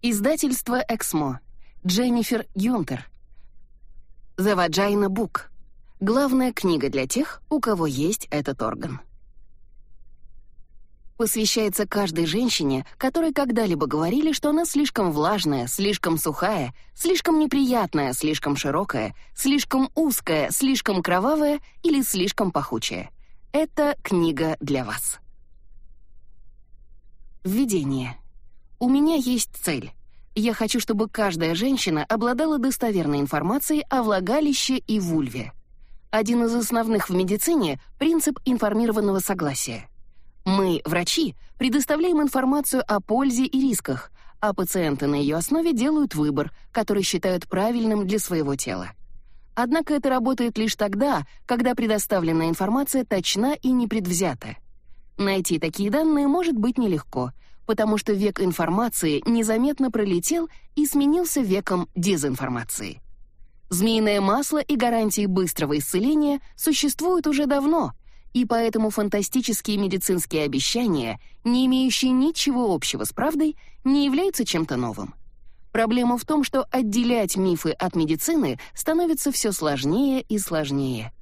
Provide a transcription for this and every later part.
Издательство «Эксмо». Дженнифер Юнтер. «The Vagina Book». Главная книга для тех, у кого есть этот орган. Посвящается каждой женщине, которой когда-либо говорили, что она слишком влажная, слишком сухая, слишком неприятная, слишком широкая, слишком узкая, слишком кровавая или слишком пахучая. Это книга для вас. Введение. У меня есть цель. Я хочу, чтобы каждая женщина обладала достоверной информацией о влагалище и вульве. Один из основных в медицине — принцип информированного согласия. Мы, врачи, предоставляем информацию о пользе и рисках, а пациенты на ее основе делают выбор, который считают правильным для своего тела. Однако это работает лишь тогда, когда предоставленная информация точна и непредвзята. Найти такие данные может быть нелегко — потому что век информации незаметно пролетел и сменился веком дезинформации. Змеиное масло и гарантии быстрого исцеления существуют уже давно, и поэтому фантастические медицинские обещания, не имеющие ничего общего с правдой, не являются чем-то новым. Проблема в том, что отделять мифы от медицины становится все сложнее и сложнее.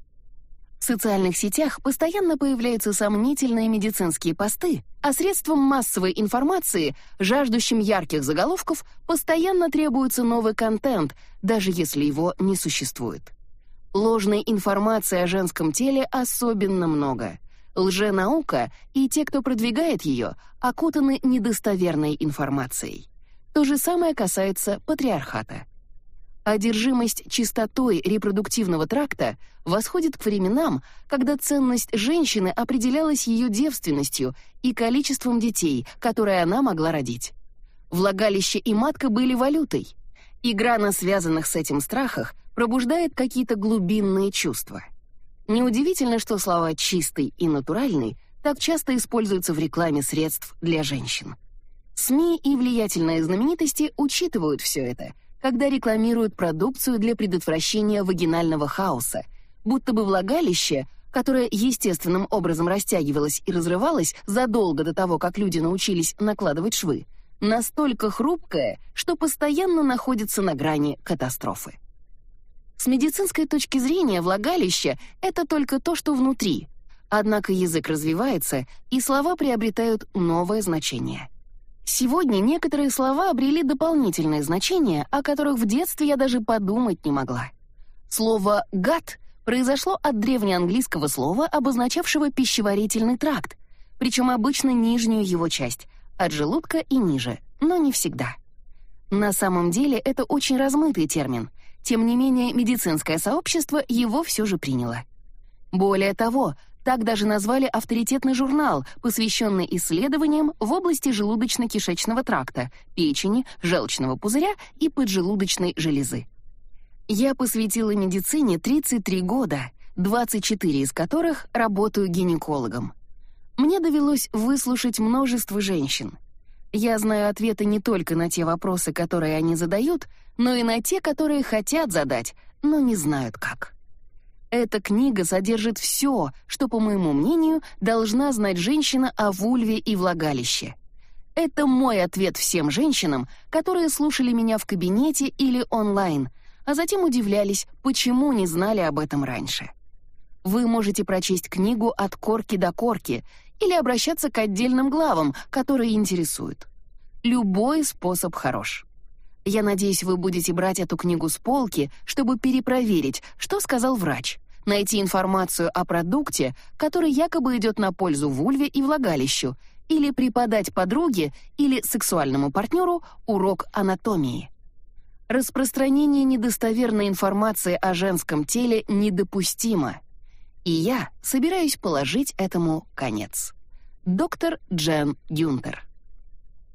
В социальных сетях постоянно появляются сомнительные медицинские посты, а средствам массовой информации, жаждущим ярких заголовков, постоянно требуется новый контент, даже если его не существует. Ложной информации о женском теле особенно много. Лженаука и те, кто продвигает ее, окутаны недостоверной информацией. То же самое касается патриархата. Одержимость чистотой репродуктивного тракта восходит к временам, когда ценность женщины определялась ее девственностью и количеством детей, которые она могла родить. Влагалище и матка были валютой. Игра на связанных с этим страхах пробуждает какие-то глубинные чувства. Неудивительно, что слова «чистый» и «натуральный» так часто используются в рекламе средств для женщин. СМИ и влиятельные знаменитости учитывают все это — когда рекламируют продукцию для предотвращения вагинального хаоса, будто бы влагалище, которое естественным образом растягивалось и разрывалось задолго до того, как люди научились накладывать швы, настолько хрупкое, что постоянно находится на грани катастрофы. С медицинской точки зрения влагалище — это только то, что внутри, однако язык развивается, и слова приобретают новое значение — Сегодня некоторые слова обрели дополнительное значение, о которых в детстве я даже подумать не могла. Слово «гад» произошло от древнеанглийского слова, обозначавшего пищеварительный тракт, причем обычно нижнюю его часть, от желудка и ниже, но не всегда. На самом деле это очень размытый термин, тем не менее медицинское сообщество его все же приняло. Более того, так даже назвали авторитетный журнал, посвященный исследованиям в области желудочно-кишечного тракта, печени, желчного пузыря и поджелудочной железы. Я посвятила медицине 33 года, 24 из которых работаю гинекологом. Мне довелось выслушать множество женщин. Я знаю ответы не только на те вопросы, которые они задают, но и на те, которые хотят задать, но не знают как. Эта книга содержит все, что, по моему мнению, должна знать женщина о вульве и влагалище. Это мой ответ всем женщинам, которые слушали меня в кабинете или онлайн, а затем удивлялись, почему не знали об этом раньше. Вы можете прочесть книгу от корки до корки или обращаться к отдельным главам, которые интересуют. Любой способ хорош. Я надеюсь, вы будете брать эту книгу с полки, чтобы перепроверить, что сказал врач, найти информацию о продукте, который якобы идет на пользу вульве и влагалищу, или преподать подруге или сексуальному партнеру урок анатомии. Распространение недостоверной информации о женском теле недопустимо, и я собираюсь положить этому конец. Доктор Джен Гюнтер